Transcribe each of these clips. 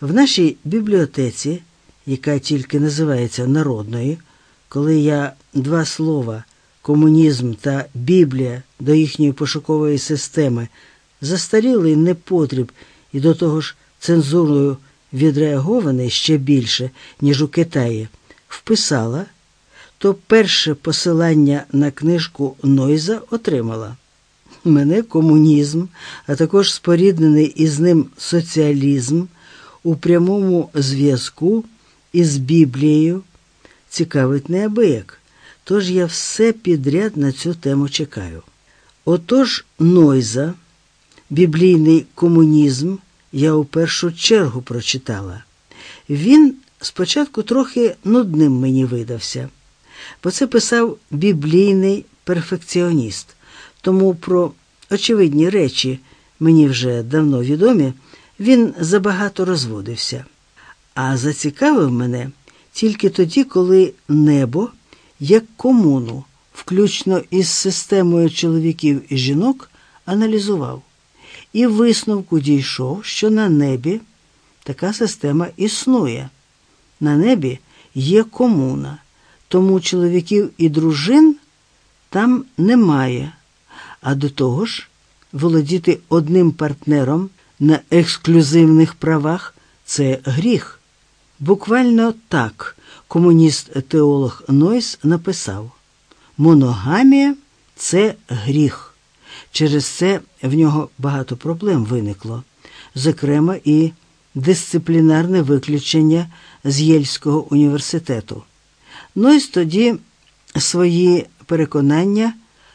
В нашій бібліотеці, яка тільки називається народною, коли я два слова комунізм та Біблія до їхньої пошукової системи застарілий непотріб і до того ж цензурою відреагований ще більше, ніж у Китаї, вписала, то перше посилання на книжку Нойза отримала. Мене комунізм, а також споріднений із ним соціалізм у прямому зв'язку із Біблією цікавить неабияк, тож я все підряд на цю тему чекаю. Отож, Нойза, біблійний комунізм, я у першу чергу прочитала. Він спочатку трохи нудним мені видався, бо це писав біблійний перфекціоніст, тому про очевидні речі, мені вже давно відомі, він забагато розводився. А зацікавив мене тільки тоді, коли небо, як комуну, включно із системою чоловіків і жінок, аналізував. І висновку дійшов, що на небі така система існує. На небі є комуна, тому чоловіків і дружин там немає. А до того ж, володіти одним партнером на ексклюзивних правах це гріх. Буквально так комуніст-теолог Нойс написав: моногамія це гріх. Через це в нього багато проблем виникло, зокрема, і дисциплінарне виключення з Єльського університету. Нойс тоді свої переконання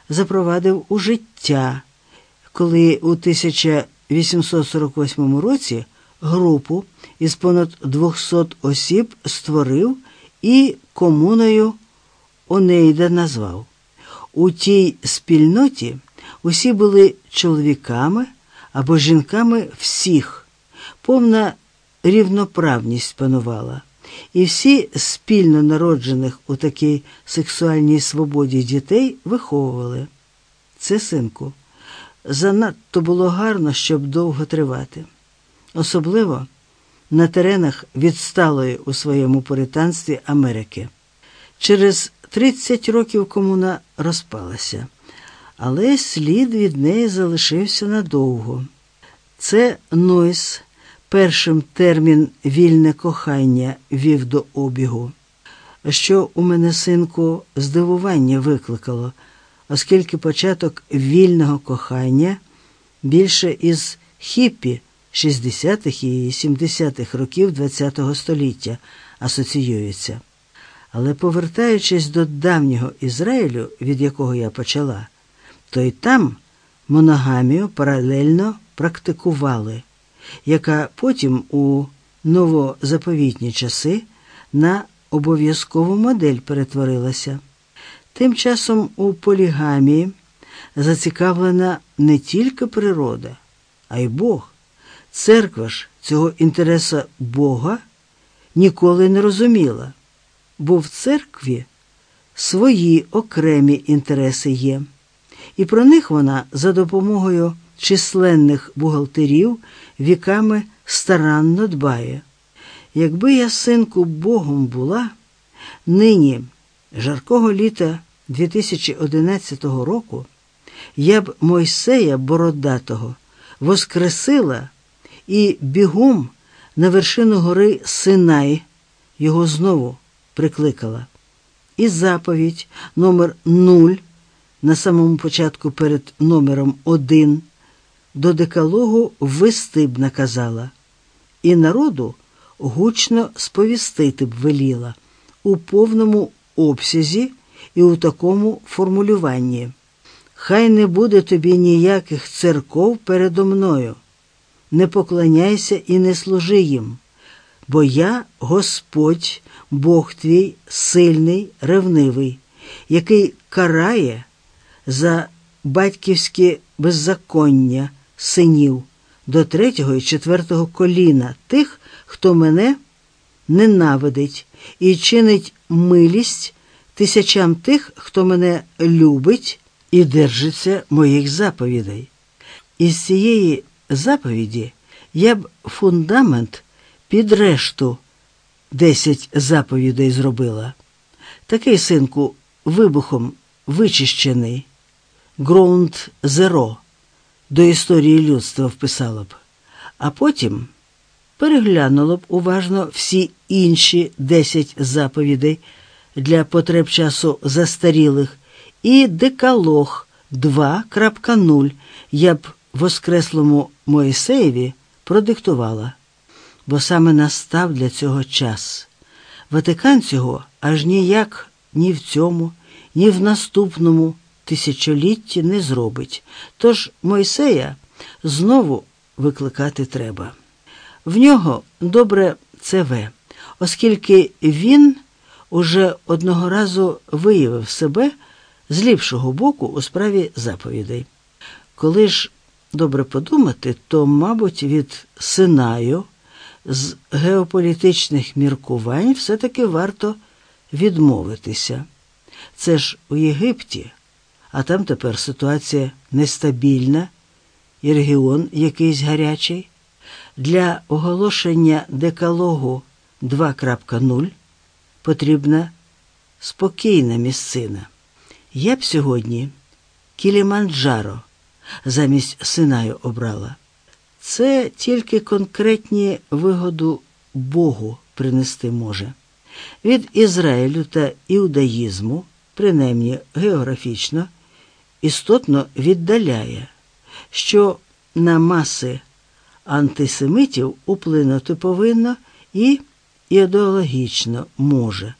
запровадив у життя, коли у 1848 році групу із понад 200 осіб створив і комуною Онейда назвав. У тій спільноті усі були чоловіками або жінками всіх, повна рівноправність панувала, і всі спільно народжених у такій сексуальній свободі дітей виховували. Це, синку, занадто було гарно, щоб довго тривати. Особливо на теренах відсталої у своєму поританстві Америки. Через 30 років комуна розпалася, але слід від неї залишився надовго. Це Нойс першим термін вільне кохання вів до обігу, що у мене, синку, здивування викликало, оскільки початок вільного кохання більше із хіппі 60-х і 70-х років ХХ століття асоціюється. Але повертаючись до давнього Ізраїлю, від якого я почала, то й там моногамію паралельно практикували, яка потім у новозаповітні часи на обов'язкову модель перетворилася. Тим часом у полігамії зацікавлена не тільки природа, а й Бог. Церква ж цього інтересу Бога ніколи не розуміла, бо в церкві свої окремі інтереси є, і про них вона за допомогою численних бухгалтерів віками старанно дбає. Якби я, синку, Богом була, нині, жаркого літа 2011 року, я б Мойсея Бородатого воскресила і бігом на вершину гори Синай його знову прикликала. І заповідь номер 0 на самому початку перед номером 1 до декалогу ввести б наказала, і народу гучно сповістити б веліла у повному обсязі і у такому формулюванні. Хай не буде тобі ніяких церков передо мною не поклоняйся і не служи їм, бо я Господь, Бог твій, сильний, ревнивий, який карає за батьківське беззаконня синів до третього і четвертого коліна тих, хто мене ненавидить і чинить милість тисячам тих, хто мене любить і держиться моїх заповідей. Із цієї заповіді я б фундамент під решту десять заповідей зробила. Такий синку вибухом вичищений, ґрунт зеро до історії людства вписала б, а потім переглянуло б уважно всі інші десять заповідей для потреб часу застарілих і декалог 2.0 я б воскреслому Моїсеєві продиктувала, бо саме настав для цього час. Ватикан цього аж ніяк ні в цьому, ні в наступному тисячолітті не зробить. Тож Мойсея знову викликати треба. В нього добре ЦВ, оскільки він уже одного разу виявив себе з ліпшого боку у справі заповідей. Коли ж добре подумати, то, мабуть, від Синаю з геополітичних міркувань все-таки варто відмовитися. Це ж у Єгипті, а там тепер ситуація нестабільна і регіон якийсь гарячий. Для оголошення декалогу 2.0 потрібна спокійна місцина. Я б сьогодні Кіліманджаро замість Синаю обрала. Це тільки конкретні вигоду Богу принести може. Від Ізраїлю та іудаїзму, принаймні географічно, істотно віддаляє, що на маси антисемитів уплинути повинно і ідеологічно може,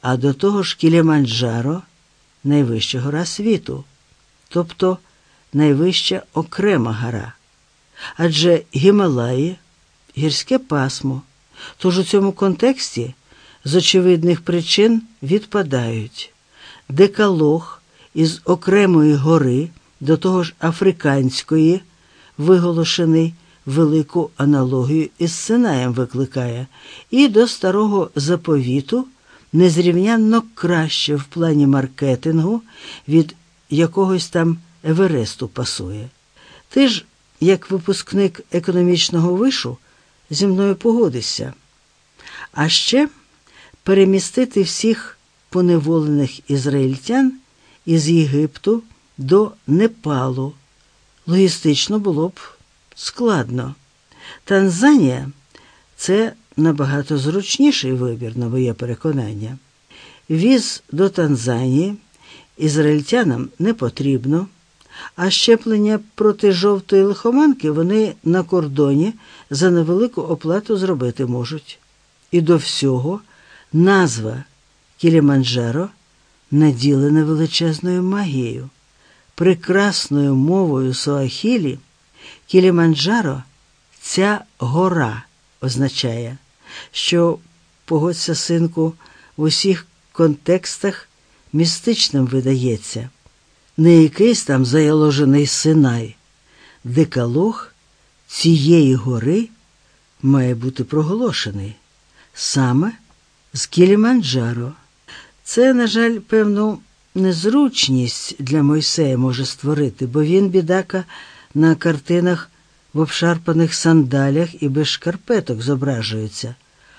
а до того ж Кіліманджаро найвища гора світу, тобто найвища окрема гора. Адже Гімалаї гірське пасмо, тож у цьому контексті з очевидних причин відпадають декалог із окремої гори, до того ж африканської, виголошений велику аналогію із Синаєм викликає, і до старого заповіту незрівнянно краще в плані маркетингу від якогось там Евересту пасує. Ти ж, як випускник економічного вишу, зі мною погодишся. А ще перемістити всіх поневолених ізраїльтян із Єгипту до Непалу. Логістично було б складно. Танзанія це набагато зручніший вибір, на моє переконання. Віз до Танзанії ізраїльтянам не потрібно, а щеплення проти жовтої лихоманки вони на кордоні за невелику оплату зробити можуть. І до всього назва Кіліманджаро наділена величезною магією, прекрасною мовою Суахілі Кіліманджаро ця гора означає, що погодься, синку, в усіх контекстах містичним видається, не якийсь там заяложений синай. Декалог цієї гори має бути проголошений саме з Кіліманджаро. Це, на жаль, певну незручність для Мойсея може створити, бо він, бідака, на картинах в обшарпаних сандалях і без шкарпеток зображується.